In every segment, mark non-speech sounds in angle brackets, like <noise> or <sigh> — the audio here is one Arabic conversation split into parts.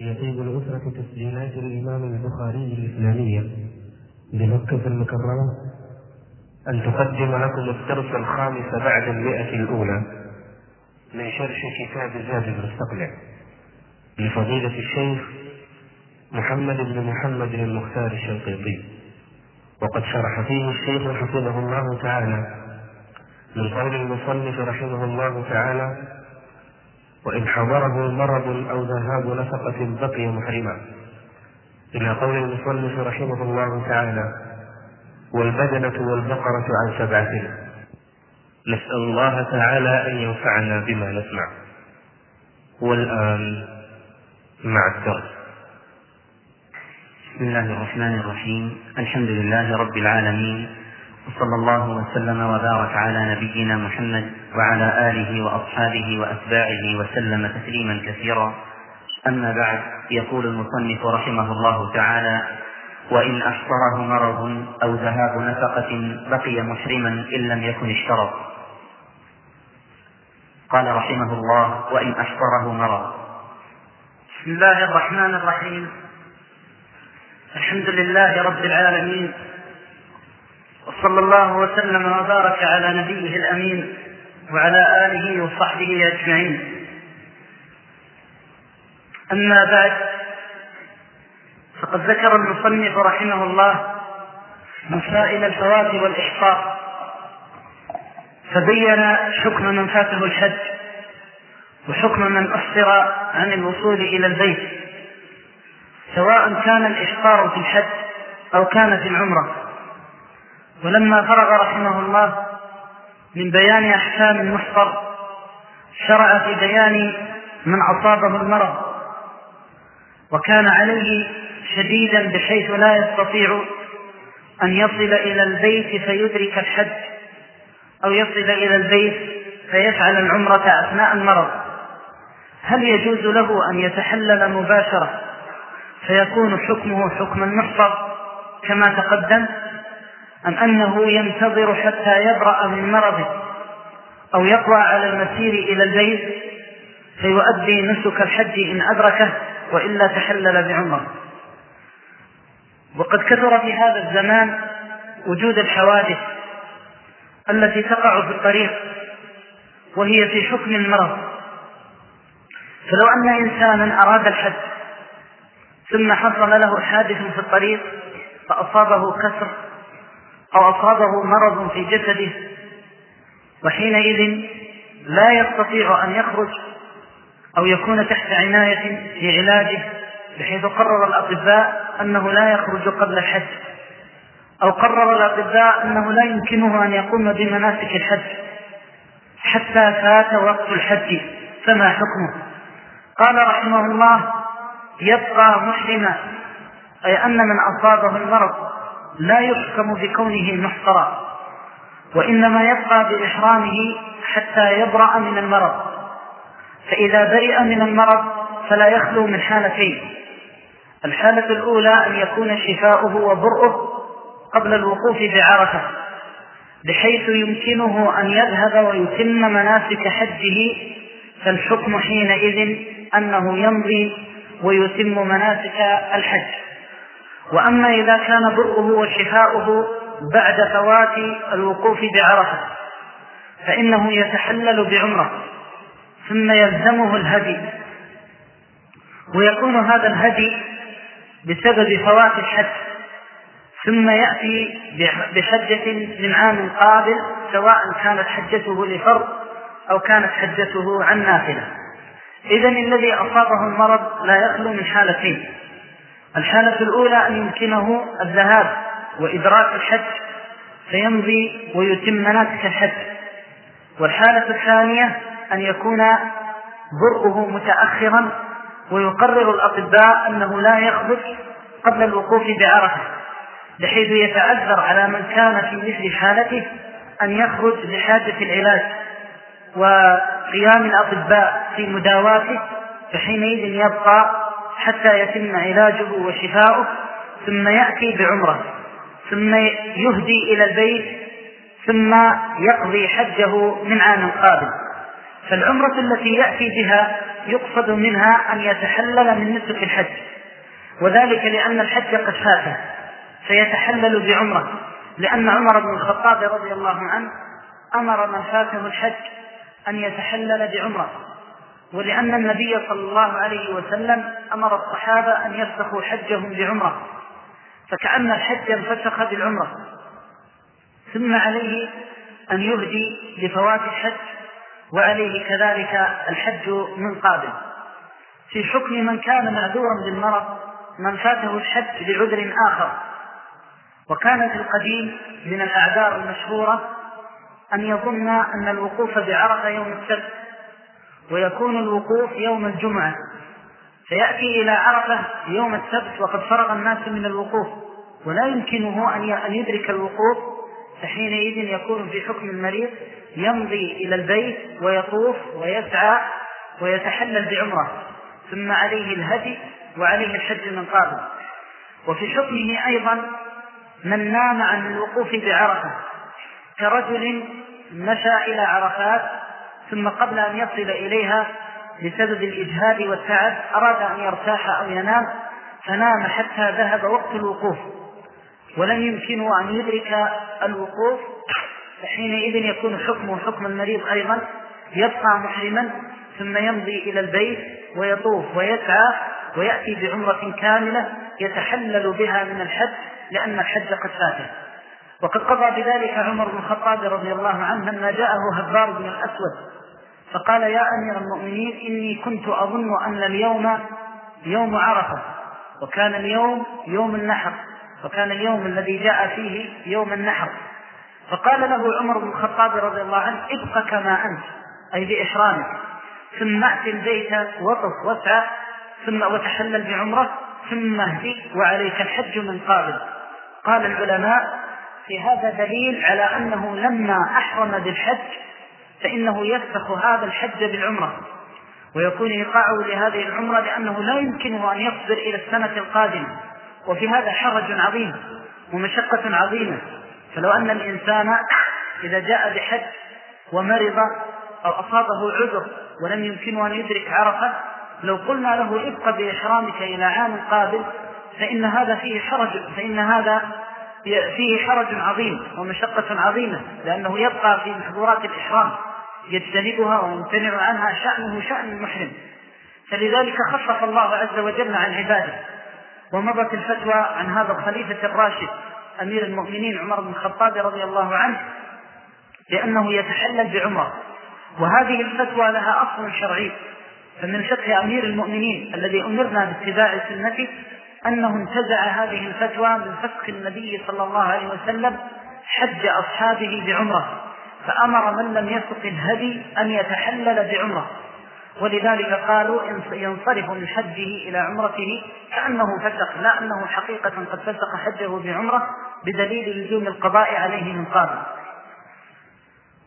يطيب الأسرة تسجيلات الإمام البخاري الإسلامية بمكة المكرمة. أن تقدم لكم الدرس الخامس بعد المئة الأولى من شرح كتاب زاد المستقنع لفضيلة الشيخ محمد بن محمد المختار الشنقيطي. وقد شرح فيه الشيخ حفظه الله تعالى من قول المصنف رحمه الله تعالى وإن حضره مرض أو ذهاب نفقة بقي محرما. إلى قول المصنف رحمه الله تعالى والبدنة والبقرة عن سبعة. نسأل الله تعالى أن ينفعنا بما نسمع. والآن مع الدرس. بسم الله الرحمن الرحيم. الحمد لله رب العالمين. وصلى الله وسلم وبارك على نبينا محمد وعلى آله وأصحابه وأتباعه وسلم تسليما كثيرا. أما بعد يقول المصنف رحمه الله تعالى وإن أحصره مرض أو ذهاب نفقة بقي محرما إن لم يكن اشترط. قال رحمه الله وإن أحصره مرض. بسم الله الرحمن الرحيم. الحمد لله رب العالمين. وصلى الله وسلم وبارك على نبيه الأمين. وعلى آله وصحبه أجمعين. أما بعد فقد ذكر المصنف رحمه الله مسائل الفوات والإحصاء فبين حكم من فاته الحج وحكم من أحصر عن الوصول إلى البيت سواء كان الإحصار في الحج أو كان في العمرة. ولما فرغ رحمه الله من بيان أحكام المحصر شرع في بيان من أصابه المرض وكان عليه شديدا بحيث لا يستطيع أن يصل إلى البيت فيدرك الحج أو يصل إلى البيت فيفعل العمرة أثناء المرض. هل يجوز له أن يتحلل مباشرة؟ فيكون حكمه حكم المحصر كما تقدم. أم أنه ينتظر حتى يبرأ من مرضه أو يقوى على المسير إلى البيت فيؤدي نسك الحج إن أدركه وإلا تحلل بعمره. وقد كثر في هذا الزمان وجود الحوادث التي تقع في الطريق وهي في حكم المرض. فلو أن إنسانا أراد الحج ثم حصل له حادث في الطريق فأصابه كسر أو أصابه مرض في جسده وحينئذ لا يستطيع أن يخرج أو يكون تحت عناية في علاجه بحيث قرر الأطباء أنه لا يخرج قبل الحج. أو قرر الأطباء أنه لا يمكنه أن يقوم بمناسك الحج. حتى فات وقت الحج فما حكمه؟ قال رحمه الله يبقى محرما أي أن من أصابه المرض لا يحكم بكونه محصرا وإنما يبقى بإحرامه حتى يبرأ من المرض. فإذا برئ من المرض فلا يخلو من حالتين. الحالة الأولى أن يكون شفاؤه وبرؤه قبل الوقوف بعرفة بحيث يمكنه أن يذهب ويتم مناسك حجه فالحكم حينئذ أنه يمضي ويتم مناسك الحج. وأما إذا كان برؤه وشفاؤه بعد فوات الوقوف بعرفة فإنه يتحلل بعمرة ثم يلزمه الهدي. ويكون هذا الهدي بسبب فوات الحج ثم يأتي بحجة من عام قابل سواء كانت حجته لفرض أو كانت حجته عن نافلة. إذا الذي أصابه المرض لا يخلو من حالتين. الحالة الأولى أن يمكنه الذهاب وإدراك الحج فيمضي ويتم مناسك الحج. والحالة الثانية أن يكون برؤه متأخرا ويقرر الأطباء أنه لا يخرج قبل الوقوف بعرفة بحيث يتأثر على من كان في مثل حالته أن يخرج لحاجة العلاج وقيام الأطباء في مداواته فحينئذ يبقى حتى يتم علاجه وشفاؤه ثم يأتي بعمرة ثم يهدي إلى البيت ثم يقضي حجه من عام قابل فالعمرة التي يأتي بها يقصد منها أن يتحلل من نسك الحج. وذلك لأن الحج قد فاته فيتحلل بعمرة. لأن عمر بن الخطاب رضي الله عنه أمر من فاته الحج أن يتحلل بعمرة. ولأن النبي صلى الله عليه وسلم أمر الصحابة أن يفسخوا حجهم بعمرة. فكأن الحج انفسخ بالعمرة. ثم عليه أن يهدي لفوات الحج وعليه كذلك الحج من قابل. في حكم من كان معذورا بالمرض من فاته الحج لعذر آخر. وكان في القديم من الأعذار المشهورة أن يظن أن الوقوف بعرفة يوم السبت ويكون الوقوف يوم الجمعة. فيأتي إلى عرفة يوم السبت وقد فرغ الناس من الوقوف. ولا يمكنه أن يدرك الوقوف فحينئذ يكون في حكم المريض يمضي إلى البيت ويطوف ويسعى ويتحلل بعمرة. ثم عليه الهدي وعليه الحج من قابل وفي حكمه أيضا من نام عن الوقوف بعرفة. كرجل مشى إلى عرفات ثم قبل أن يصل إليها بسبب الإجهاد والتعب أراد أن يرتاح أو ينام فنام حتى ذهب وقت الوقوف. ولم يمكنه أن يدرك الوقوف فحينئذ يكون حكمه حكم المريض أيضا. يبقى محرما ثم يمضي إلى البيت ويطوف ويسعى ويأتي بعمرة كاملة يتحلل بها من الحج لأن الحج قد فاته وقد قضى بذلك عمر بن الخطاب رضي الله عنه لما جاءه هبار بن الأسود. فقال يا أمير المؤمنين إني كنت أظن أن اليوم يوم عرفة وكان اليوم يوم النحر وكان اليوم الذي جاء فيه يوم النحر. فقال له عمر بن الخطاب رضي الله عنه ابق كما أنت أي بإحرامك. ثم أتي البيت وطف واسعى ثم وتحلل بعمرة ثم اهدي وعليك الحج من قابل. قال العلماء في هذا دليل على أنه لما أحرم بالحج فإنه يفسخ هذا الحج بالعمرة. ويكون إيقاعه لهذه العمرة لأنه لا يمكنه أن يصبر إلى السنة القادمة. وفي هذا حرج عظيم ومشقة عظيمة. فلو أن الإنسان إذا جاء بحج ومرض أو أصابه عذر ولم يمكنه أن يدرك عرفة لو قلنا له ابق بإحرامك إلى عام قابل فإن هذا فيه حرج فإن هذا فيه حرج عظيم ومشقة عظيمة لأنه يبقى في محظورات الإحرام. يجتنبها ويمتنع عنها شأنه شأن المحرم. فلذلك خفف الله عز وجل عن عباده ومضت الفتوى عن هذا الخليفة الراشد أمير المؤمنين عمر بن الخطاب رضي الله عنه لأنه يتحلل بعمرة. وهذه الفتوى لها أصل شرعي. فمن فقه أمير المؤمنين الذي أمرنا باتباع سنته أنه انتزع هذه الفتوى من فسخ النبي صلى الله عليه وسلم حج أصحابه بعمرة. فأمر من لم يسق الهدي أن يتحلل بعمرة. ولذلك قالوا ينصرف من حجه إلى عمرته كأنه فسق لا أنه حقيقة قد فسق حجه بعمرة بدليل لزوم القضاء عليه من قابل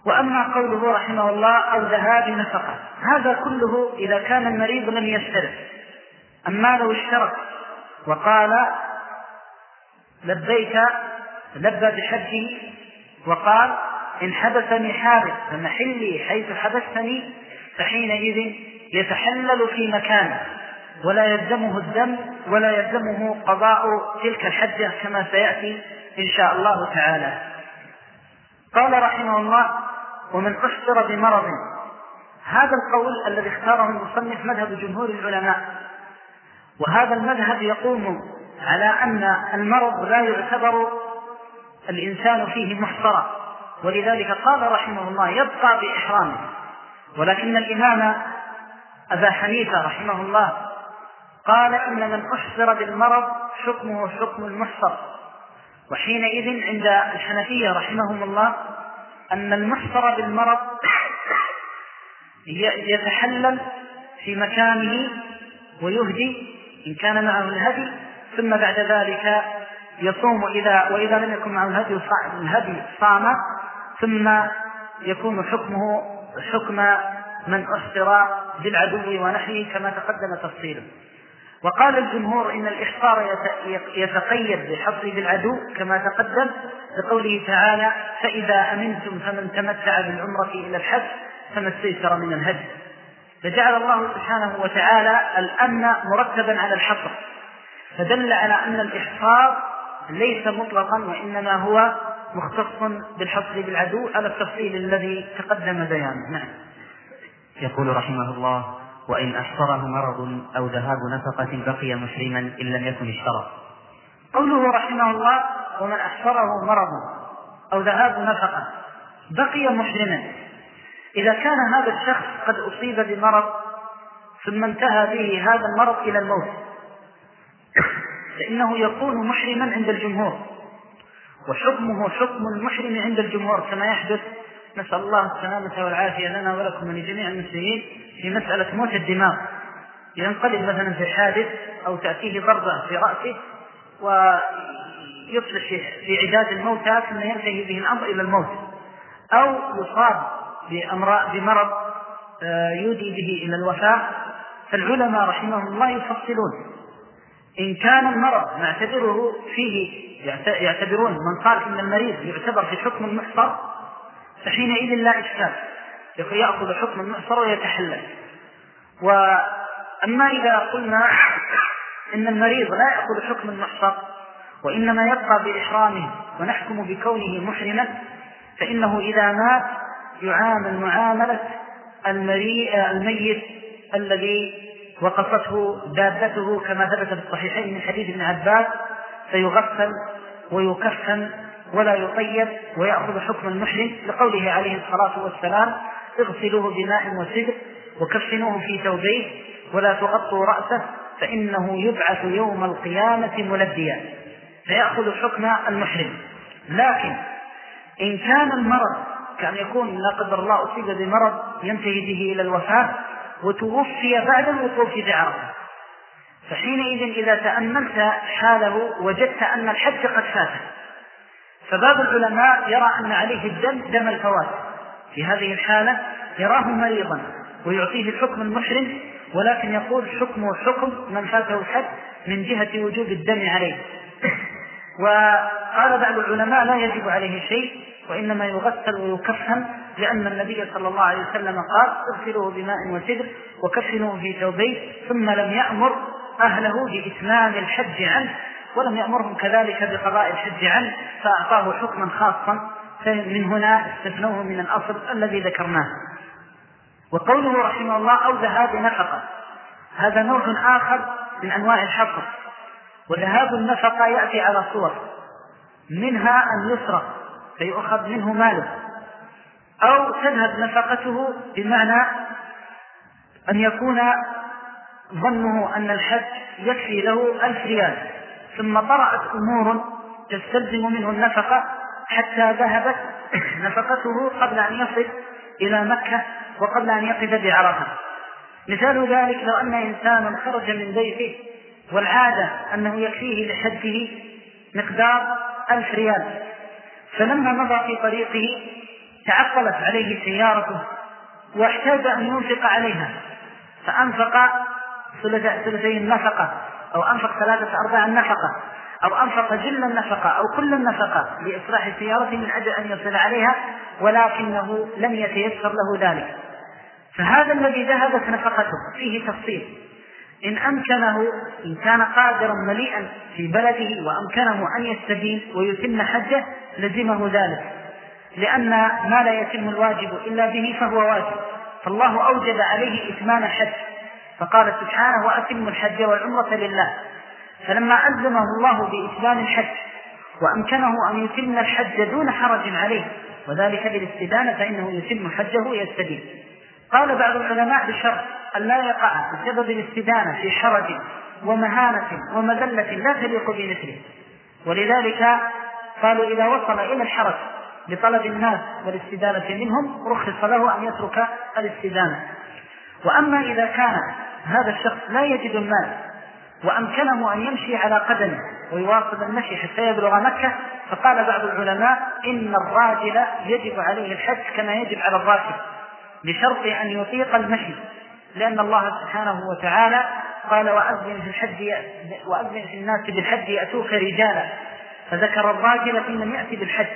وأما قوله رحمه الله أو ذهاب نفقة هذا كله إذا كان المريض لم يشترط أما لو اشترط وقال لبيك لبى بحجه وقال إن حبسني حابس فمحلي حيث حبستني فحينئذ يتحلل في مكانه ولا يلزمه الدم ولا يلزمه قضاء تلك الحجة كما سيأتي إن شاء الله تعالى. قال رحمه الله ومن أحصر بمرض. هذا القول الذي اختاره المصنف مذهب جمهور العلماء. وهذا المذهب يقوم على أن المرض لا يعتبر الإنسان فيه محصرا ولذلك قال رحمه الله يبقى بإحرامه. ولكن الإمام أبا حنيفة رحمه الله قال إن من أحصر بالمرض حكمه حكم المحصر. وحينئذ عند الحنفية رحمهم الله أن المحصر بالمرض يتحلل في مكانه ويهدي إن كان معه الهدي ثم بعد ذلك يصوم إذا وإذا لم يكن معه الهدي الهدي صام ثم يكون حكمه حكم من أحصر بالعدو ونحيه كما تقدم تفصيله وقال الجمهور إن الإحصار يتقيد بحصر بالعدو كما تقدم لقوله تعالى فإذا أمنتم فمن تمتع بالعمرة إلى الحج فما استيسر من الهدي لجعل الله سبحانه وتعالى الأمن مرتبا على الحصر. فدل على أن الإحصار ليس مطلقا وإنما هو مختص بالحصر بالعدو على التفصيل الذي تقدم بيانه. نعم. يقول رحمه الله وإن أحصره مرض أو ذهاب نفقة بقي محرما إن لم يكن اشترط قوله رحمه الله ومن أحصره مرض أو ذهاب نفقة بقي محرما إذا كان هذا الشخص قد أصيب بمرض ثم انتهى به هذا المرض إلى الموت فإنه يكون محرما عند الجمهور. وحكمه حكم المحرم عند الجمهور كما يحدث. نسأل الله السلامة والعافية لنا ولكم ولجميع المسلمين في مسألة موت الدماغ. ينقلب مثلا في حادث أو تأتيه ضربة في رأسه ويصبح في عداد الموتى ثم ينتهي به الأمر إلى الموت. أو يصاب بمرض آه، يودي به إلى الوفاة. فالعلماء رحمهم الله يفصلون. إن كان المرض نعتبره فيه يعتبرون من قال إن المريض يعتبر في حكم المحصر فحينئذ لا إشكال يأخذ حكم المحصر ويتحلل. وأما إذا قلنا إن المريض لا يأخذ حكم المحصر وإنما يبقى بإحرامه ونحكم بكونه محرما فإنه إذا مات يعامل معاملة الميت الذي وقصته دابته كما ثبت في الصحيحين من حديث ابن عباس فيغسل ويكفن ولا يطيب ويأخذ حكم المحرم لقوله عليه الصلاة والسلام اغسلوه بماء وسدر وكفنوه في ثوبيه ولا تغطوا رأسه فإنه يبعث يوم القيامة ملبيا. فيأخذ حكم المحرم. لكن إن كان المرض كأن يكون لا قدر الله أصيب بمرض ينتهي به إلى الوفاة وتوفي بعد الوقوف بعرفة فحينئذ إذا تأملت حاله وجدت أن الحج قد فاته فباب العلماء يرى أن عليه الدم دم الفوات في هذه الحالة يراه مريضا ويعطيه الحكم المحرم ولكن يقول حكمه حكم من فاته الحج من جهة وجوب الدم عليه. وقال بعض العلماء لا يجب عليه شيء وإنما يغسل ويكفن لأن النبي صلى الله عليه وسلم قال اغسلوه بماء وسدر وكفنوه في ثوبيه ثم لم يأمر أهله بإتمام الحج عنه ولم يأمرهم كذلك بقضاء الحج عنه فأعطاه حكما خاصا فمن هنا استثنوه من الأصل الذي ذكرناه. وقوله رحمه الله أو ذهاب نفقة هذا نوع آخر من أنواع الحصر وذهاب النفقة يأتي على صور. منها أن يسرق فيؤخذ منه ماله. أو تذهب نفقته بمعنى أن يكون ظنه أن الحج يكفي له ألف ريال. ثم طرأت أمور تستلزم منه النفقة حتى ذهبت <coughs> نفقته قبل أن يصل إلى مكة وقبل أن يقف بعرفة. مثال ذلك لو أن إنسانا خرج من بيته والعادة أنه يكفيه لحجه مقدار ألف ريال. فلما مضى في طريقه تعطلت عليه سيارته واحتاج أن ينفق عليها فأنفق ثلثي النفقة أو أنفق ثلاثة أرباع النفقة أو أنفق جل النفقة أو كل النفقة لإصلاح سيارته من أجل أن يصل عليها ولكنه لم يتيسر له ذلك. فهذا الذي ذهبت نفقته فيه تفصيل. إن أمكنه إن كان قادرا مليئا في بلده وأمكنه أن يستدين ويتم حجه لزمه ذلك. لأن ما لا يتم الواجب إلا به فهو واجب. فالله أوجب عليه إتمام الحج. فقال سبحانه وأتم الحج والعمرة لله. فلما ألزمه الله بإتمام الحج وأمكنه أن يتم الحج دون حرج عليه وذلك بالاستدانة فإنه يتم حجه ويستدين. قال بعض العلماء بشرط أن لا يقع بسبب الاستدانة في حرج ومهانة ومذلة لا تليق بمثله. ولذلك قالوا إذا وصل إلى الحرج لطلب الناس والاستدانة منهم رخص له أن يترك الاستدانة. وأما إذا كان هذا الشخص لا يجد المال وأمكنه أن يمشي على قدمه ويواصل المشي حتى يبلغ مكة فقال بعض العلماء إن الراجل يجب عليه الحج كما يجب على الراكب بشرط أن يطيق المشي. لأن الله سبحانه وتعالى قال وأذن في الحج وأذن في الناس بالحج يأتوك رجالا فذكر الراجل في من يأتي بالحج.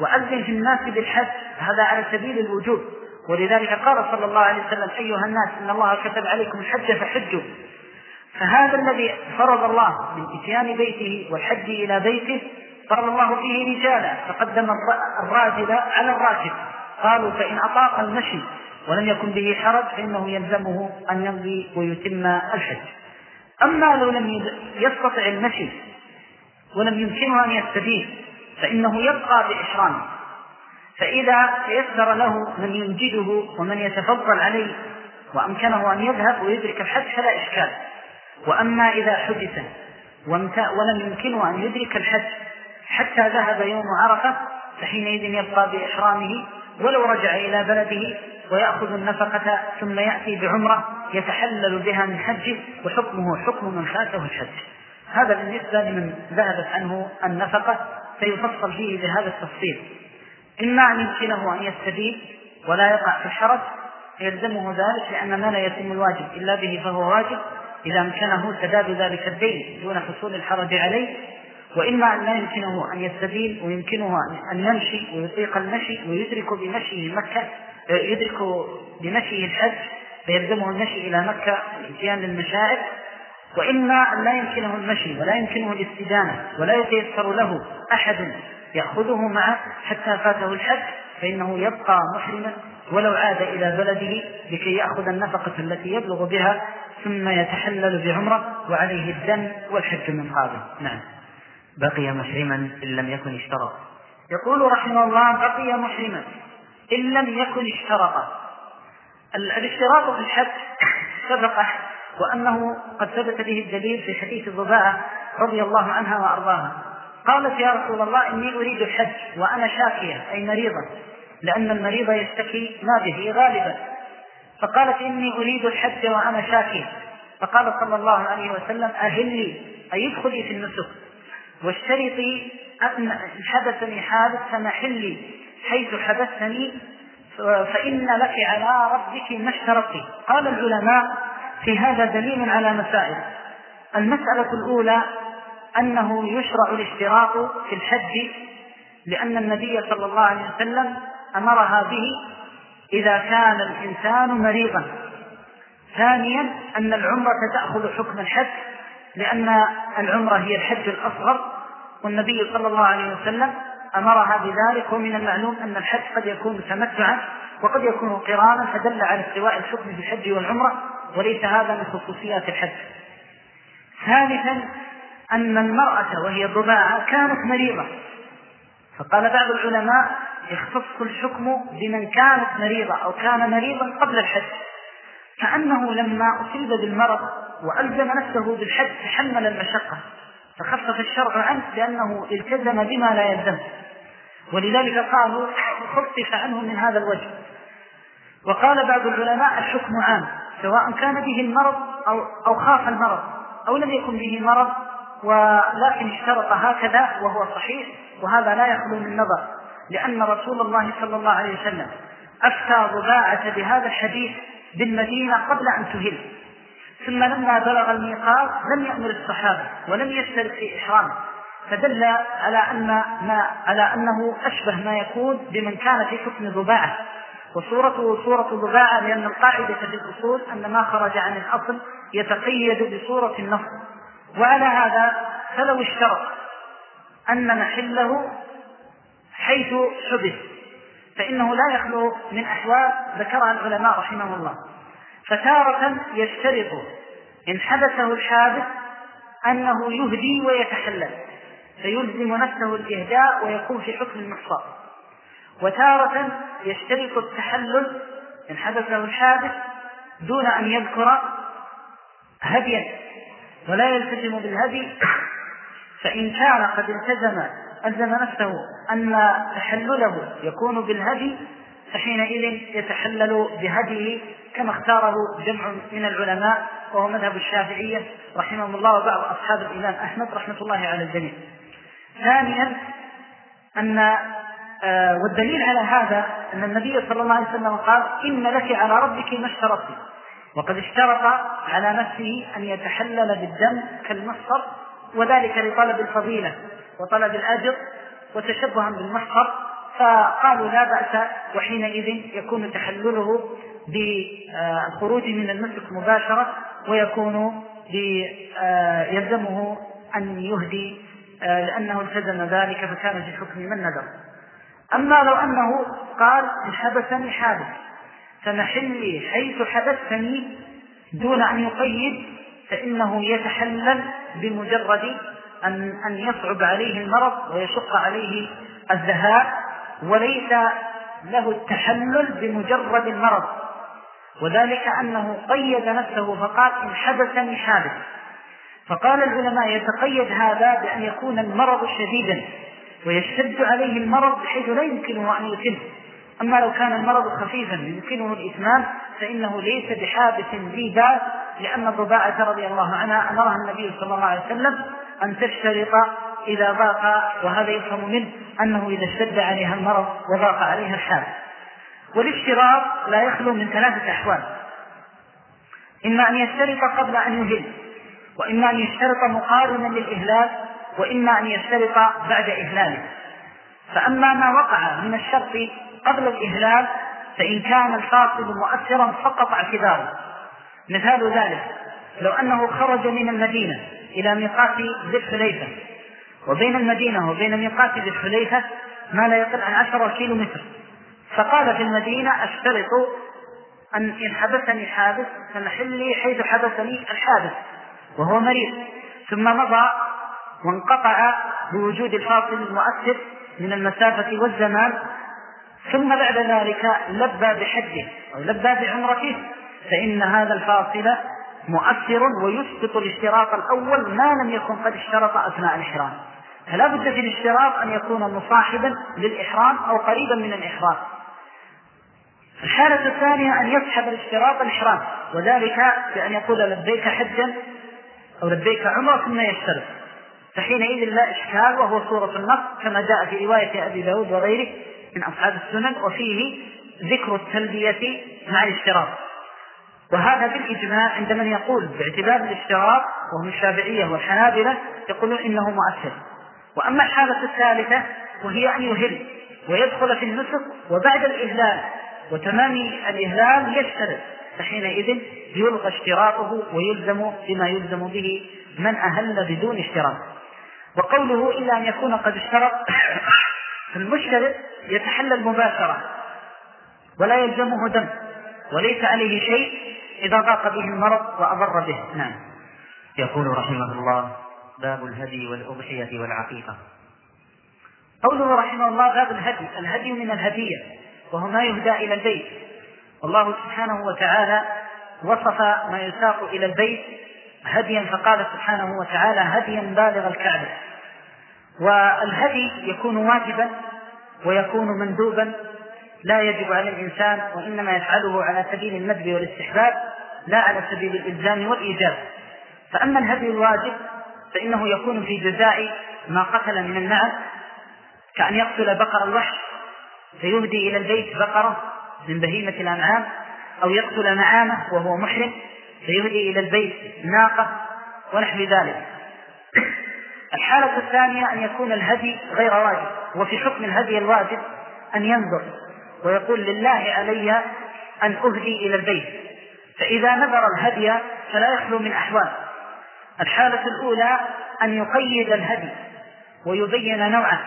وأذن في الناس بالحج هذا على سبيل الوجوب. ولذلك قال صلى الله عليه وسلم أيها الناس إن الله كتب عليكم الحج فحجوا. فهذا الذي فرض الله من إتيان بيته والحج إلى بيته فرض الله فيه رجالا فقدم الراجل على الراكب قالوا فإن أطاق المشي ولم يكن به حرج فإنه يلزمه أن يمضي ويتم الحج. أما لو لم يستطع المشي ولم يمكنه أن يستدين فإنه يبقى بإحرامه. فإذا تيسر له من ينجده ومن يتفضل عليه وأمكنه أن يذهب ويدرك الحج فلا إشكال. وأما إذا حدث ولم يمكنه أن يدرك الحج حتى ذهب يوم عرفة فحينئذ يبقى بإحرامه ولو رجع إلى بلده ويأخذ النفقة ثم يأتي بعمرة يتحلل بها من حجه وحكمه حكم من فاته الحج. هذا بالنسبة لمن ذهبت عنه النفقة سيفصل فيه بهذا التفصيل. إما أن يمكنه أن يستدين ولا يقع في الحرج فيلزمه ذلك لأن ما لا يتم الواجب إلا به فهو واجب إذا أمكنه سداد ذلك الدين دون حصول الحرج عليه. وإما أن لا يمكنه أن يستدين ويمكنه أن يمشي ويطيق المشي ويدرك بمشيه مكة يدرك بمشيه الحج فيلزمه المشي إلى مكة الاتيان للمشاعر وإما أن لا يمكنه المشي ولا يمكنه الاستدانة ولا يتيسر له أحد يأخذه معه حتى فاته الحج فإنه يبقى محرما ولو عاد إلى بلده لكي يأخذ النفقة التي يبلغ بها ثم يتحلل بعمرة وعليه الدم والحج من قابل نعم. بقي محرما إن لم يكن اشترط. يقول رحمه الله بقي محرما إن لم يكن اشترط. الاشتراط في الحج سبق وأنه قد ثبت به الدليل في حديث الضباعة رضي الله عنها وأرضاها. قالت يا رسول الله إني أريد الحج وأنا شاكية أي مريضة لأن المريض يشتكي ما به غالبا. فقالت إني أريد الحج وأنا شاكية فقال صلى الله عليه وسلم أهلي أي ادخلي في النسك. واشترطي أن حدثني حادث فمحلي حيث حدثني فإن لك على ربك ما اشترطي. قال العلماء في هذا دليل على مسائل. المسألة الأولى أنه يشرع الاشتراط في الحج لأن النبي صلى الله عليه وسلم أمرها به إذا كان الإنسان مريضا. ثانيا أن العمرة تأخذ حكم الحج لأن العمرة هي الحج الأصغر والنبي صلى الله عليه وسلم أمرها بذلك ومن المعلوم أن الحج قد يكون تمتعا وقد يكون قرانا فدل على استواء الحكم في الحج والعمرة. وليس هذا من خصوصيات الحج. ثالثا أن المرأة وهي ضباعة كانت مريضة. فقال بعض العلماء يختص الحكم بمن كانت مريضة أو كان مريضا قبل الحج. كأنه لما أصيب بالمرض وألزم نفسه بالحج تحمل المشقة. فخفف الشرع عنه لأنه التزم بما لا يلزم. ولذلك قالوا خفف عنه من هذا الوجه. وقال بعض العلماء الحكم عام. سواء كان به المرض أو, أو خاف المرض أو لم يكن به مرض ولكن اشترط هكذا وهو صحيح وهذا لا يخلو من نظر لأن رسول الله صلى الله عليه وسلم أفتى ضباعة بهذا الحديث بالمدينة قبل أن تهل. ثم لما بلغ الميقات لم يأمر الصحابة ولم يشترك في إحرامه فدل على أن ما على أنه أشبه ما يكون بمن كان في حكم ضباعة. وصورته صورة ضباعة لأن القاعدة في الأصول أن ما خرج عن الأصل يتقيد بصورة النص. وعلى هذا فلو اشترط أن محله حيث حدث فإنه لا يخلو من أحوال ذكرها العلماء رحمه الله. فتارة يشترط إن حدثه الحادث أنه يهدي ويتحلل فيلزم نفسه الإهداء ويكون في حكم المحصار وتارة يشترط التحلل إن حدثه الحادث دون أن يذكر هديا ولا يلتزم بالهدي فإن كان قد التزم ألزم نفسه أن تحلله يكون بالهدي فحينئذ يتحلل بهديه كما اختاره جمع من العلماء وهو مذهب الشافعية رحمهم الله وبعض أصحاب الإمام أحمد رحمة الله على الجميع. ثانيا أن والدليل على هذا أن النبي صلى الله عليه وسلم قال إن لك على ربك ما اشترطت. وقد اشترط على نفسه أن يتحلل بالدم كالمصر وذلك لطلب الفضيلة وطلب الأجر وتشبها بالمحصر فقالوا لا بأس وحينئذ يكون تحلله بالخروج من النسك مباشرة ويكون يلزمه أن يهدي لأنه التزم ذلك فكان في حكم من نذر. أما لو أنه قال إن حبسني حابس فمحلي حيث حبستني دون أن يقيد فإنه يتحلل بمجرد أن أن يصعب عليه المرض ويشق عليه الذهاب وليس له التحلل بمجرد المرض. وذلك أنه قيد نفسه فقال إن حبسني حابس فقال العلماء يتقيد هذا بأن يكون المرض شديدا. ويشتد عليه المرض بحيث لا يمكنه أن يتم أما لو كان المرض خفيفا يمكنه الإتمام فإنه ليس بحابس ذي باس لأن الضباعة رضي الله عنها أمرها النبي صلى الله عليه وسلم أن تشترط إذا ضاق وهذا يفهم منه أنه إذا اشتد عليها المرض وضاق عليها الحال والاشتراط لا يخلو من ثلاثة أحوال. إما أن يشترط قبل أن يهل وإما أن يشترط مقارنا للإهلال وإما أن يشترط بعد إهلاله. فأما ما وقع من الشرط قبل الإهلال فإن كان الفاصل مؤثرا فقط اعتباره. مثال ذلك لو أنه خرج من المدينة إلى ميقات ذي الحليفة وبين المدينة وبين ميقات ذي الحليفة ما لا يقل عن عشرة كيلو متر فقال في المدينة أشترط أن إن حبسني حابس فمحلي حيث حبسني الحابس وهو مريض. ثم مضى وانقطع بوجود الفاصل المؤثر من المسافة والزمان ثم بعد ذلك لبى بحجه أو لبى بعمرته فإن هذا الفاصل مؤثر ويسقط الاشتراط الأول ما لم يكن قد اشترط أثناء الإحرام. فلا بد في الاشتراط أن يكون مصاحبا للإحرام أو قريبا من الإحرام. الحالة الثانية أن يسحب الاشتراط الإحرام وذلك بأن يقول لبيك حجا أو لبيك عمرة ثم يشترط. فحينئذ لا إشكال وهو صورة النص كما جاء في رواية أبي داود وغيره من أصحاب السنن وفيه ذكر التلبية مع الاشتراط وهذا بالإجماع عند من يقول باعتبار الاشتراط وهم الشافعية والحنابلة يقولون إنه مؤثر. وأما الحالة الثالثة وهي أن يهل ويدخل في النسك وبعد الإهلال وتمام الإهلال يشترط فحينئذ يلغى اشتراطه ويلزم بما يلزم به من أهل بدون اشتراط وقوله إلا أن يكون قد اشترط. فالمشترط يتحلل مباشرة ولا يلزمه دم. وليس عليه شيء إذا ضاق به المرض وأضر به. نعم. يقول رحمه الله باب الهدي والأضحية والعقيقة. قوله رحمه الله باب الهدي. الهدي من الهدية. وهو ما يهدى إلى البيت. والله سبحانه وتعالى وصف ما يساق إلى البيت هديا فقال سبحانه وتعالى هديا بالغ الكعبة والهدي يكون واجبا ويكون مندوبا. لا يجب على الإنسان وإنما يفعله على سبيل الندب والاستحباب لا على سبيل الإلزام والإيجاب. فأما الهدي الواجب فإنه يكون في جزاء ما قتل من النعم كأن يقتل بقر الوحش فيهدي إلى البيت بقرة من بهيمة الأنعام أو يقتل نعامة وهو محرم. فيهدي إلى البيت ناقة ونحو ذلك. الحالة الثانية أن يكون الهدي غير واجب وفي حكم الهدي الواجب أن ينظر ويقول لله علي أن أهدي إلى البيت. فإذا نذر الهدي فلا يخلو من أحوال. الحالة الأولى أن يقيد الهدي ويبين نوعه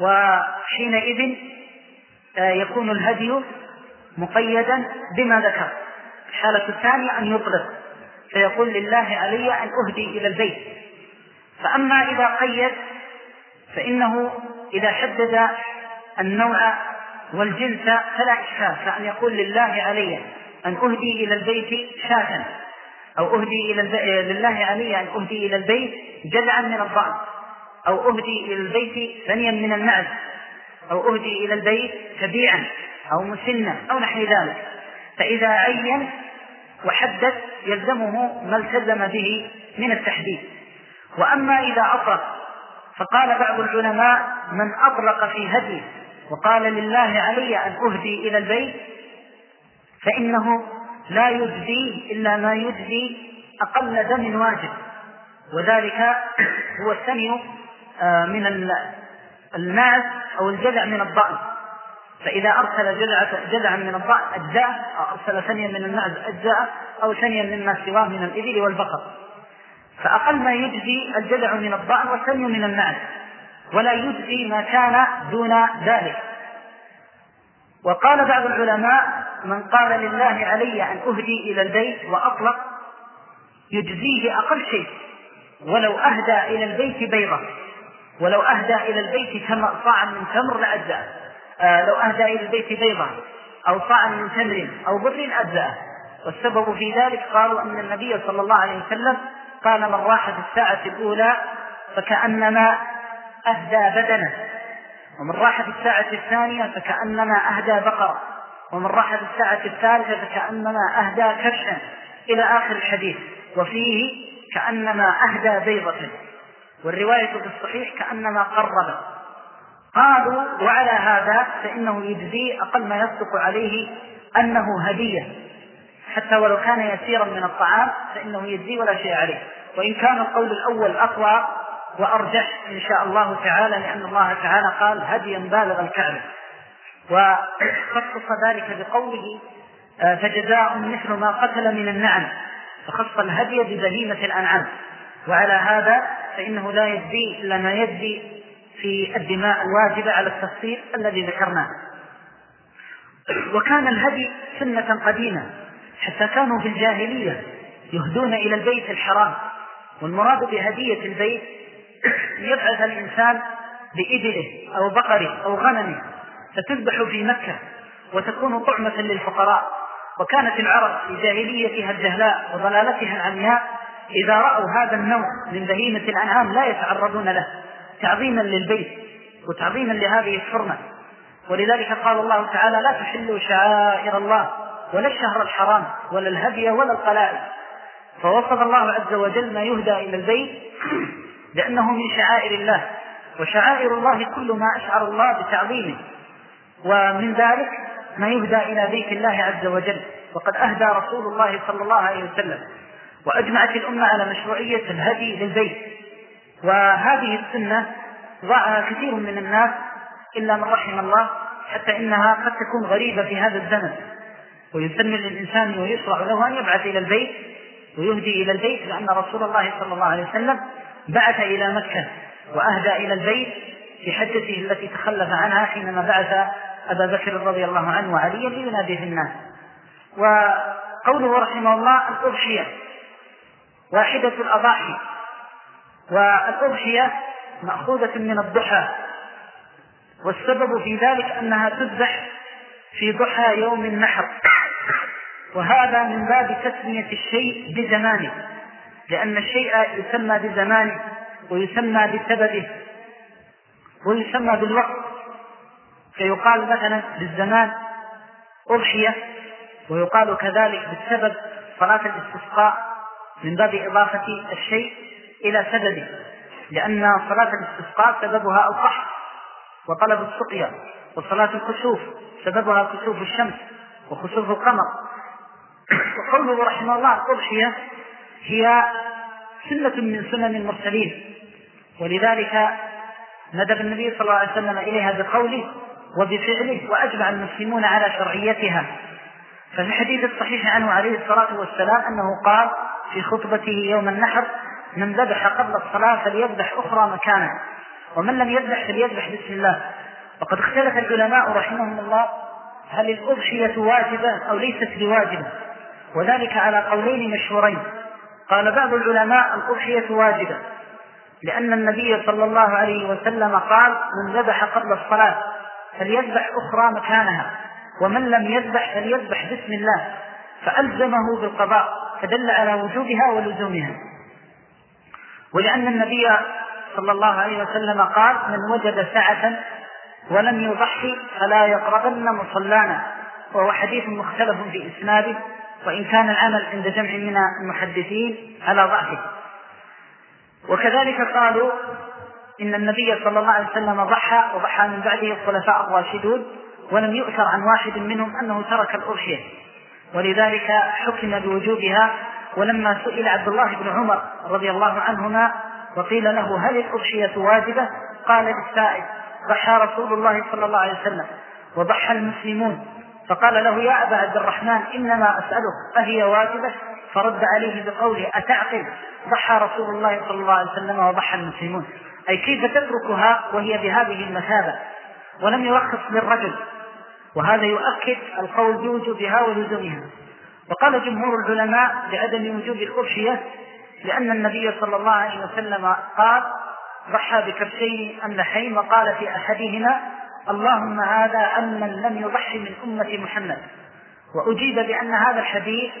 وحينئذ آه، يكون الهدي مقيدا بما ذكر. الحالة الثانية أن يطلق فيقول لله علي أن أهدي إلى البيت فأما إذا قيد فإنه إذا حدد النوع والجنس فلا إشكال كأن يقول لله علي أن أهدي إلى البيت شاة أو أهدي إلى. لله علي أن أهدي إلى البيت جذعا من الضأن أو أهدي إلى البيت ثنيا من المعز أو أهدي إلى البيت تبيعا أو مسنا أو نحو ذلك فإذا عين وحدد يلزمه ما التزم به من التحديد وأما إذا أطلق فقال بعض العلماء من أطلق في هدي وقال لله علي أن أهدي إلى البيت فإنه لا يجزي إلا ما يجزي أقل دم واجب. وذلك هو الثني آه، من النعس أو الجذع من الضأن. فإذا أرسل جذعة جذعا من الضأن أجزاء أو أرسل ثنيا من المعز أجزاء أو ثنيا مما سواه من الإبل والبقر. فأقل ما يجزي الجذع من الضأن والثني من المعز ولا يجزي ما كان دون ذلك. وقال بعض العلماء من قال لله علي أن أهدي إلى البيت وأطلق يجزيه أقل شيء. ولو أهدى إلى البيت بيضة. ولو أهدى إلى البيت صاعا من تمر لأجزأه آه لو أهدى إلى البيت بيضة أو صاعا من تمر أو بر أجزأه والسبب في ذلك قالوا أن النبي صلى الله عليه وسلم قال من راح في الساعة الأولى فكأنما أهدى بدنه. ومن راح في الساعة الثانية فكأنما أهدى بقرة. ومن راح في الساعة الثالثة فكأنما أهدى كبشا. إلى آخر الحديث. وفيه كأنما أهدى بيضة. والرواية في الصحيح كأنما قرب. قالوا وعلى هذا فإنه يجزي أقل ما يصدق عليه أنه هدية. حتى ولو كان يسيرا من الطعام فإنه يجزي ولا شيء عليه. وإن كان القول الأول أقوى وأرجح إن شاء الله تعالى لأن الله تعالى قال هديا بالغ الكعبة. وخصص ذلك بقوله آه، فجزاء مثل ما قتل من النعم. فخص الهدي ببهيمة الأنعام. وعلى هذا فإنه لا يجزي إلا ما يجزي في الدماء الواجبة على التفصيل الذي ذكرناه. وكان الهدي سنة قديمة حتى كانوا في الجاهلية يهدون إلى البيت الحرام. والمراد بهدية البيت يبعث الإنسان بإبله أو بقره أو غنمه فتذبح في مكة وتكون طعمة للفقراء. وكانت العرب في جاهليتها الجهلاء وضلالتها العمياء إذا رأوا هذا النوع من بهيمة الأنعام لا يتعرضون له. تعظيما للبيت وتعظيما لهذه الحرمة. ولذلك قال الله تعالى لا تحلوا شعائر الله ولا الشهر الحرام ولا الهدي ولا القلائد. فوصف الله عز وجل ما يهدى إلى البيت لأنه من شعائر الله وشعائر الله كل ما أشعر الله بتعظيمه. ومن ذلك ما يهدى إلى بيت الله عز وجل. وقد أهدى رسول الله صلى الله عليه وسلم وأجمعت الأمة على مشروعية الهدي للبيت. وهذه السنة ضاعها كثير من الناس إلا من رحم الله حتى إنها قد تكون غريبة في هذا الزمن. ويسن للإنسان ويشرع له أن يبعث إلى البيت ويهدي إلى البيت لأن رسول الله صلى الله عليه وسلم بعث إلى مكة وأهدى إلى البيت في حجته التي تخلف عنها حينما بعث أبا بكر رضي الله عنه وعليا لينادي في الناس. وقوله رحمه الله الأضحية واحدة الأضاحي. والأضحية مأخوذة من الضحى والسبب في ذلك أنها تذبح في ضحى يوم النحر وهذا من باب تسمية الشيء بزمانه لأن الشيء يسمى بزمانه ويسمى بسببه ويسمى بالوقت فيقال مثلا بالزمان أضحية ويقال كذلك بالسبب صلاة الاستسقاء من باب إضافة الشيء إلى سببه لأن صلاة الاستسقاء سببها القحط وطلب السقيا وصلاة الكسوف سببها كسوف الشمس وخسوف القمر. وقوله رحمه الله الأضحية هي سنة من سنن المرسلين ولذلك ندب النبي صلى الله عليه وسلم إليها بقوله وبفعله وأجمع المسلمون على شرعيتها. ففي الحديث الصحيح عنه عليه الصلاة والسلام أنه قال في خطبته يوم النحر من ذبح قبل الصلاة فليذبح أخرى مكانه ومن لم يذبح فليذبح بسم الله. وقد اختلف العلماء رحمهم الله هل الأضحية واجبة أو ليست بواجبة وذلك على قولين مشهورين. قال بعض العلماء الأضحية واجبة لأن النبي صلى الله عليه وسلم قال من ذبح قبل الصلاة فليذبح أخرى مكانها ومن لم يذبح فليذبح بسم الله. فألزمه بالقضاء فدل على وجوبها ولزومها. ولأن النبي صلى الله عليه وسلم قال من وجد سعة ولم يضحي فلا يقربن مصلانا. وهو حديث مختلف في إسناده وإن كان العمل عند جمع من المحدثين على ضعفه. وكذلك قالوا إن النبي صلى الله عليه وسلم ضحى وضحى من بعده الخلفاء الراشدون ولم يؤثر عن واحد منهم أنه ترك الأضحية. ولذلك حكم بوجوبها ولما سئل عبد الله بن عمر رضي الله عنهما وقيل له هل الأضحية واجبة؟ قال للسائل ضحى رسول الله صلى الله عليه وسلم وضحى المسلمون. فقال له يا أبا عبد الرحمن إنما أسألك أهي واجبة؟ فرد عليه بقوله أتعقل؟ ضحى رسول الله صلى الله عليه وسلم وضحى المسلمون. أي كيف تتركها وهي بهذه المثابة؟ ولم يرخص للرجل. وهذا يؤكد القول بوجوبها ولزومها وقال جمهور العلماء بعدم وجوب الأضحية لأن النبي صلى الله عليه وسلم قال ضحى بكبشين أملحين وقال في أحدهما اللهم هذا أمن لم يضحي من أمة محمد وأجيب بأن هذا الحديث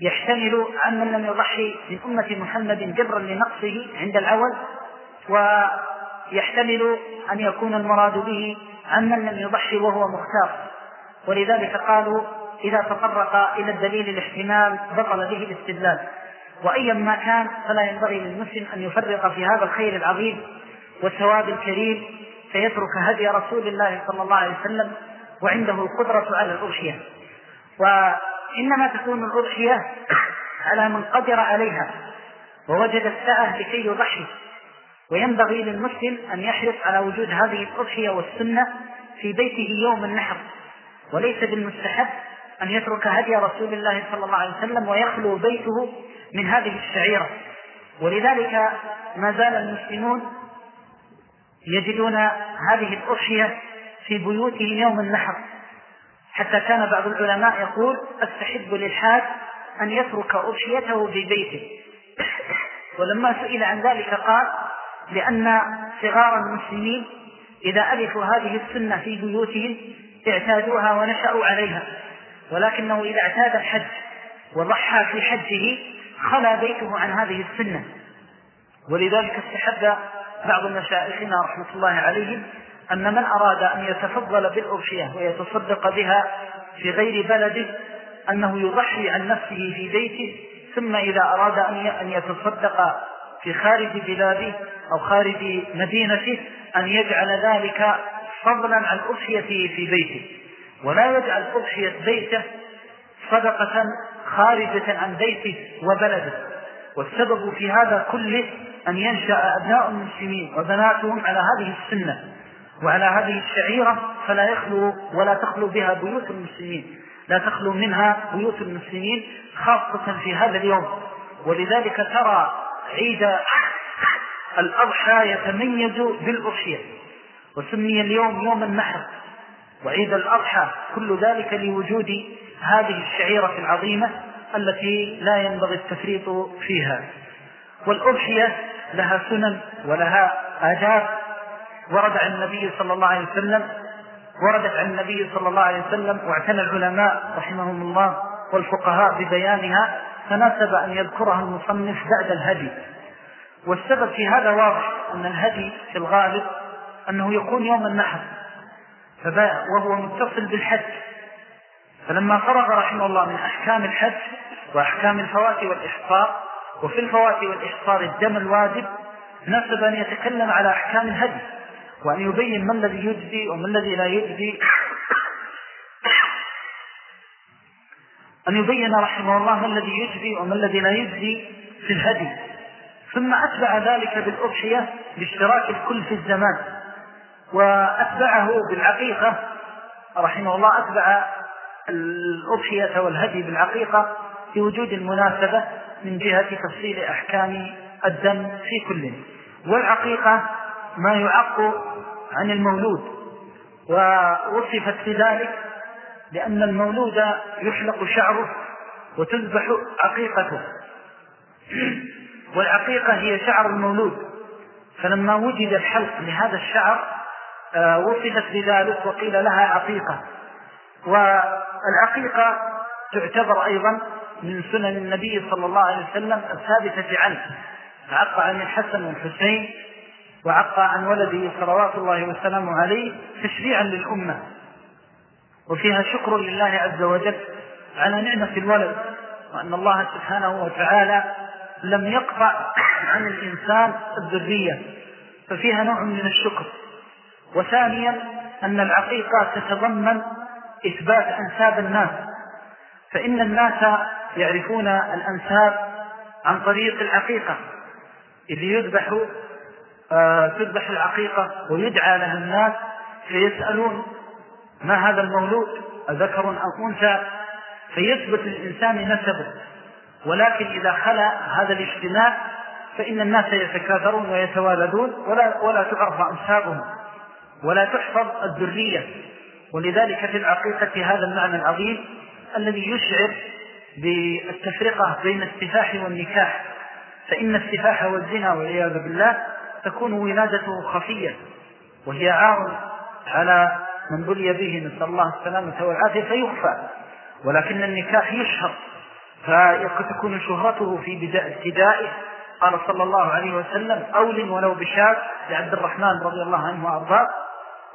يحتمل أن من لم يضحي من أمة محمد جبرا لنقصه عند الأول ويحتمل أن يكون المراد به عن من لم يضحي وهو مختار. ولذلك قالوا إذا تطرق إلى الدليل الاحتمال بطل به الاستدلال. وأيا ما كان فلا ينبغي للمسلم أن يفرق في هذا الخير العظيم والثواب الكريم فيترك هدي رسول الله صلى الله عليه وسلم وعنده القدرة على الأضحية. وإنما تكون الأضحية على من قدر عليها ووجد الساعة لكي يضحي. وينبغي للمسلم أن يحرص على وجود هذه الأضحية والسنة في بيته يوم النحر وليس بالمستحب أن يترك هدي رسول الله صلى الله عليه وسلم ويخلو بيته من هذه الشعيرة. ولذلك ما زال المسلمون يجدون هذه الأضحية في بيوتهم يوم النحر. حتى كان بعض العلماء يقول أستحب للحاج أن يترك أضحيته في بيته. ولما سئل عن ذلك قال لأن صغار المسلمين إذا ألفوا هذه السنة في بيوتهم اعتادوها ونشأوا عليها. ولكنه إذا اعتاد الحج وضحى في حجه خلا بيته عن هذه السنة. ولذلك استحب بعض مشائخنا رحمة الله عليهم أن من أراد أن يتفضل بالأضحية ويتصدق بها في غير بلده أنه يضحي عن نفسه في بيته ثم إذا أراد أن يتصدق في خارج بلاده أو خارج مدينته أن يجعل ذلك فضلا عن أضحيته في بيته. ولا يجعل أضحية بيته صدقة خارجة عن بيته وبلده. والسبب في هذا كله أن ينشأ أبناء المسلمين وبناتهم على هذه السنة وعلى هذه الشعيرة فلا يخلو ولا تخلو بها بيوت المسلمين. لا تخلو منها بيوت المسلمين خاصة في هذا اليوم. ولذلك ترى عيد الأضحى يتميز بالأضحية وسمي اليوم يوم النحر. وعيد الأضحى كل ذلك لوجود هذه الشعيرة العظيمة التي لا ينبغي التفريط فيها. والأضحية لها سنن ولها آداب. ورد عن النبي صلى الله عليه وسلم وردت عن النبي صلى الله عليه وسلم واعتنى العلماء رحمهم الله والفقهاء ببيانها فناسب أن يذكرها المصنف بعد الهدي. والسبب في هذا واضح أن الهدي في الغالب أنه يكون يوم النحر. وهو متصل بالحج. فلما فرغ رحمه الله من أحكام الحج وأحكام الفوات والإحصار وفي الفوات والإحصار الدم الواجب ناسب أن يتكلم على أحكام الهدي وأن يبين ما الذي يجزي وما الذي لا يجزي. أن يبين رحمه الله ما الذي يجزي وما الذي لا يجزي في الهدي. ثم أتبع ذلك بالأضحية باشتراك الكل في الزمان. وأتبعه بالعقيقة رحمه الله أتبع الأضحية والهدي بالعقيقة في وجود المناسبة من جهة تفصيل أحكام الدم في كل. والعقيقة ما يعق عن المولود. ووصفت بذلك لأن المولود يحلق شعره وتذبح عقيقته. والعقيقة هي شعر المولود. فلما وجد الحلق لهذا الشعر وصفت بذلك وقيل لها عقيقة. والعقيقة تعتبر أيضا من سنن النبي صلى الله عليه وسلم الثابتة عنه. عق عن الحسن والحسين وعق عن ولده صلوات الله وسلامه عليه تشريعا للأمة. وفيها شكر لله عز وجل على نعمة الولد وأن الله سبحانه وتعالى لم يقطع عن الإنسان الذرية. ففيها نوع من الشكر. وثانيا أن العقيقة تتضمن إثبات أنساب الناس. فإن الناس يعرفون الأنساب عن طريق العقيقة. إذ يذبح آه، تذبح العقيقة ويدعى لها الناس فيسألون ما هذا المولود؟ أذكر أم أنثى؟ فيثبت للإنسان نسبه. ولكن إذا خلا هذا الاجتماع فإن الناس يتكاثرون ويتوالدون ولا, ولا تعرف أنسابهم. ولا تحفظ الذرية. ولذلك في العقيقة هذا المعنى العظيم الذي يشعر بالتفرقة بين السفاح والنكاح. فإن السفاح والزنا والعياذ بالله تكون ولادته خفية وهي عار على من بلي به نسأل الله السلامة والعافية فيخفى. ولكن النكاح يشهر فتكون شهرته في ابتدائه. قال صلى الله عليه وسلم أول ولو بشاب لعبد الرحمن رضي الله عنه وأرضاه.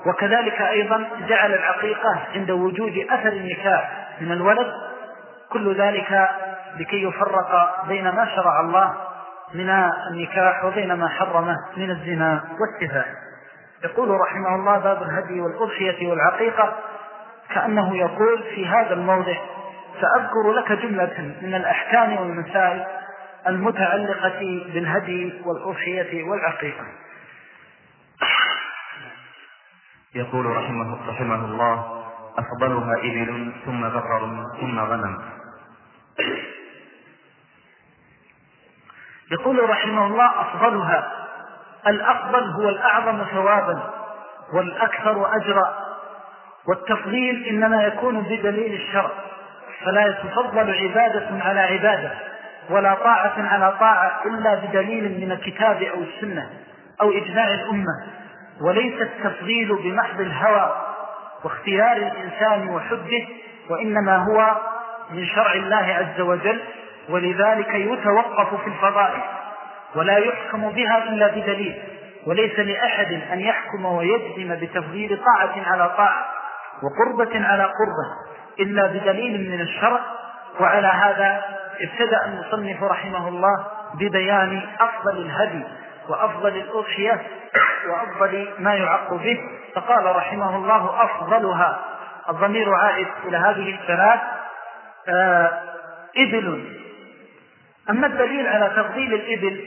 وكذلك أيضا جعل العقيقة عند وجود أثر النكاح من الولد كل ذلك لكي يفرق بين ما شرع الله من النكاح وبين ما حرمه من الزنا والسفاح يقول رحمه الله باب الهدي والأضحية والعقيقة. كأنه يقول في هذا الموضع سأذكر لك جملة من الأحكام والمسائل المتعلقة بالهدي والأضحية والعقيقة. يقول رحمه, رحمه الله أفضلها إبل ثم بقر ثم غنم. يقول رحمه الله أفضلها الأفضل هو الأعظم ثوابا والأكثر أجرا. والتفضيل إنما يكون بدليل الشرع فلا يتفضل عبادة على عبادة ولا طاعة على طاعة إلا بدليل من الكتاب أو السنة أو إجماع الأمة. وليس التفضيل بمحض الهوى واختيار الإنسان وحبه وإنما هو من شرع الله عز وجل ولذلك يتوقف في الفضائل ولا يحكم بها إلا بدليل وليس لأحد أن يحكم ويجزم بتفضيل طاعة على طاعة وقربة على قربة إلا بدليل من الشرع وعلى هذا ابتدأ المصنف رحمه الله ببيان أفضل الهدي وأفضل الأضحية وأفضل ما يعق به. فقال رحمه الله أفضلها. الضمير عائد إلى هذه الثلاث. آه، إبل. أما الدليل على تفضيل الإبل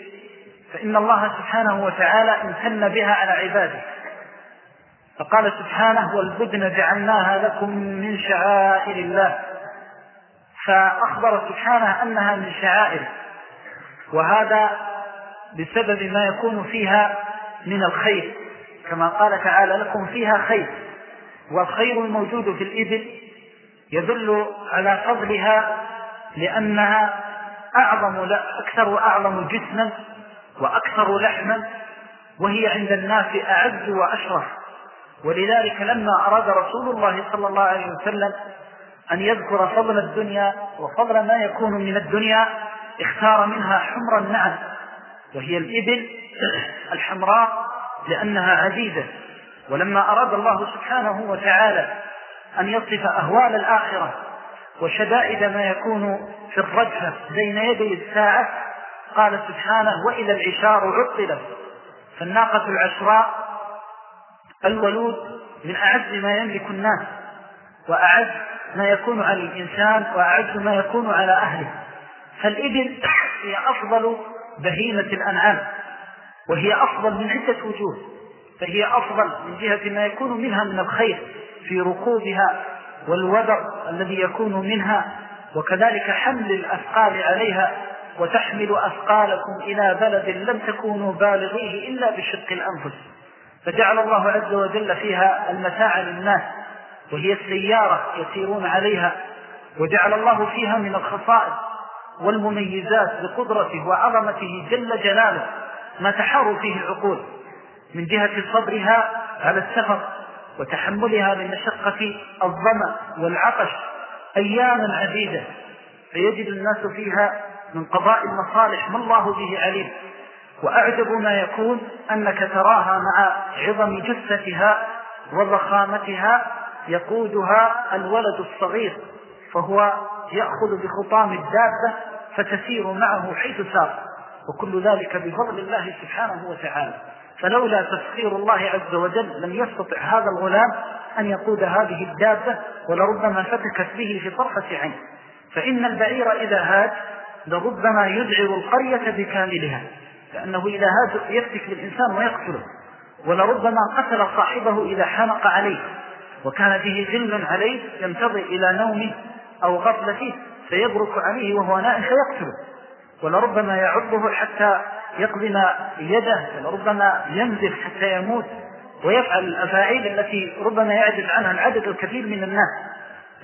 فإن الله سبحانه وتعالى امتن بها على عباده. فقال سبحانه والبدن جعلناها لكم من شعائر الله. فأخبر سبحانه أنها من شعائر. وهذا بسبب ما يكون فيها من الخير. كما قال تعالى لكم فيها خير. والخير الموجود في الإبل يدل على فضلها لأنها أعظم أكثر وأعظم جسما وأكثر لحما وهي عند الناس أعز وأشرف. ولذلك لما أراد رسول الله صلى الله عليه وسلم أن يذكر فضل الدنيا وفضل ما يكون من الدنيا اختار منها حمر النعم وهي الإبل الحمراء لأنها عديدة. ولما أراد الله سبحانه وتعالى أن يصف أهوال الآخرة وشدائد ما يكون في الرجفة بين يدي الساعة قال سبحانه وإذا العشار عطلت. فالناقة العشراء الولود من أعز ما يملك الناس وأعز ما يكون على الإنسان وأعز ما يكون على أهله. فالإبل هي أفضل بهيمة الأنعام وهي أفضل من عدة وجوه فهي أفضل من جهة ما يكون منها من الخير في ركوبها والوبر الذي يكون منها وكذلك حمل الأثقال عليها وتحمل أثقالكم إلى بلد لم تكونوا بالغيه إلا بشق الأنفس. فجعل الله عز وجل فيها المتاع للناس وهي السيارة يسيرون عليها وجعل الله فيها من الخصائص والمميزات بقدرته وعظمته جل جلاله ما تحار فيه العقول. من جهة صبرها على السفر وتحملها لمشقة الظمأ والعطش أياما عديدة فيجد الناس فيها من قضاء المصالح ما الله به عليم. وأعجب ما يكون أنك تراها مع عظم جثتها وضخامتها يقودها الولد الصغير فهو يأخذ بخطام الدابة فتسير معه حيث سار. وكل ذلك بفضل الله سبحانه وتعالى. فلولا تسخير الله عز وجل لم يستطع هذا الغلام أن يقود هذه الدابة ولربما فتكت به في طرفة عين. فإن البعير إذا هاج لربما يدعر القرية بكاملها لأنه إذا هاج يفتك للإنسان ويقتله. ولربما قتل صاحبه إذا حمق عليه وكان به غل عليه ينتظر إلى نومه أو غفلته فيبرك عليه وهو نائم فيقتله. ولربما يعضه حتى يقضم يده ولربما ينزف حتى يموت ويفعل الأفاعيل التي ربما يعجز عنها العدد الكثير من الناس.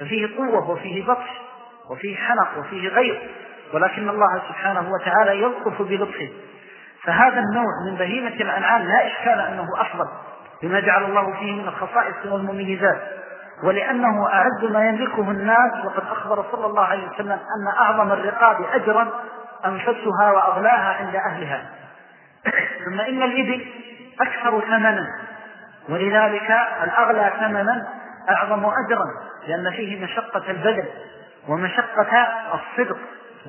ففيه قوة وفيه بطش وفيه حنق وفيه غير ولكن الله سبحانه وتعالى يلطف بلطفه. فهذا النوع من بهيمة الأنعام لا إشكال أنه أفضل بما جعل الله فيه من الخصائص والمميزات. ولأنه أعز ما يملكه الناس وقد أخبر صلى الله عليه وسلم أن أعظم الرقاب أجرا أنفسها وأغلاها عند أهلها. ثم إن الإبل أكثر ثمنا ولذلك الأغلى ثمنا أعظم أجرا لأن فيه مشقة البدن ومشقة الصدق.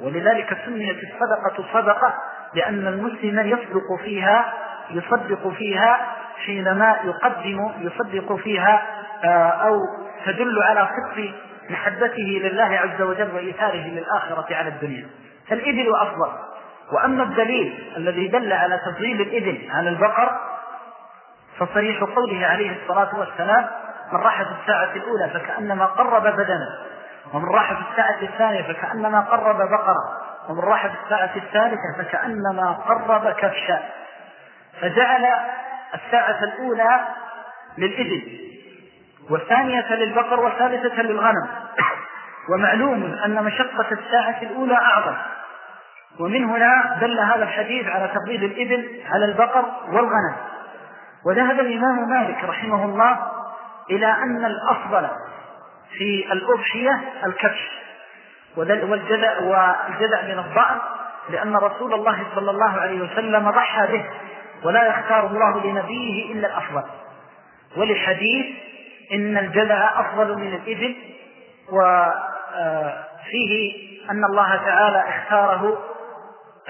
ولذلك سميت الصدقة صدقة لأن المسلم يصدق فيها يصدق فيها حينما يقدم يصدق فيها أو تدل على صدق محبته لله عز وجل وإيثاره للآخرة على الدنيا. فالإبل أفضل. وأما الدليل الذي دل على تفضيل الإبل على البقر فصريح قوله عليه الصلاة والسلام من راح في الساعة الأولى فكأنما قرب بدنا ومن راح في الساعة الثانية فكأنما قرب بقرة ومن راح في الساعة الثالثة فكأنما قرب كبشا فجعل الساعة الأولى للإبل. والثانية للبقر والثالثة للغنم. ومعلوم أن مشقة الساعة الأولى أعظم. ومن هنا دل هذا الحديث على تفضيل الإبل على البقر والغنم. وذهب الإمام مالك رحمه الله إلى أن الأفضل في الأضحية الكبش. والجدع والجدع من الضأن لأن رسول الله صلى الله عليه وسلم ضحى به ولا يختار الله لنبيه إلا الأفضل. ولحديث إن الجدع أفضل من الإبل وفيه أن الله تعالى اختاره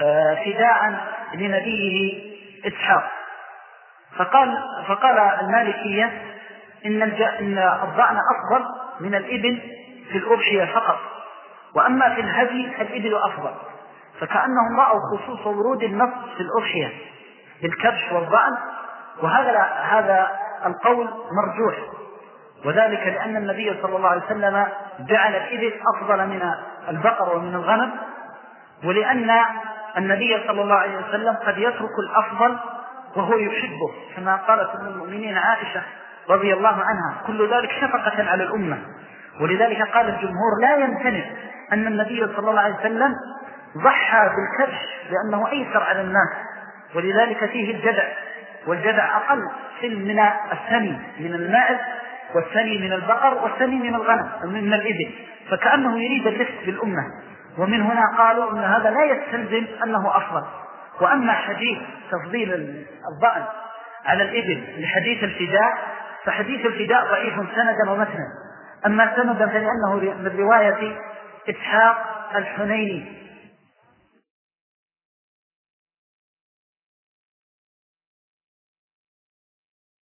آه، فداء لنبيه إسحاق. فقال فقال المالكية إن إن الضأن أفضل من الإبل في الأضحية فقط وأما في الهدي فالإبل أفضل. فكأنهم رأوا خصوص ورود النص في الأضحية بالكبش والضأن وهذا هذا القول مرجوح. وذلك لأن النبي صلى الله عليه وسلم جعل الإبل أفضل من البقر ومن الغنم ولأن النبي صلى الله عليه وسلم قد يترك الأفضل وهو يحبه كما قالت أم المؤمنين عائشة رضي الله عنها كل ذلك شفقة على الأمة. ولذلك قال الجمهور لا يمتنع أن النبي صلى الله عليه وسلم ضحى بالكبش لأنه أيسر على الناس ولذلك فيه الجدع والجدع أقل من الثني من الماء والثني من البقر والثني من الغنم من الإبل. فكأنه يريد اللفت بالأمة. ومن هنا قالوا أن هذا لا يستلزم أنه أفضل. وأما حديث تفضيل الضأن على الإبل لحديث الفداء فحديث الفداء ضعيف سندا ومتنا. أما سندا فلأنه من رواية إسحاق الحنيني.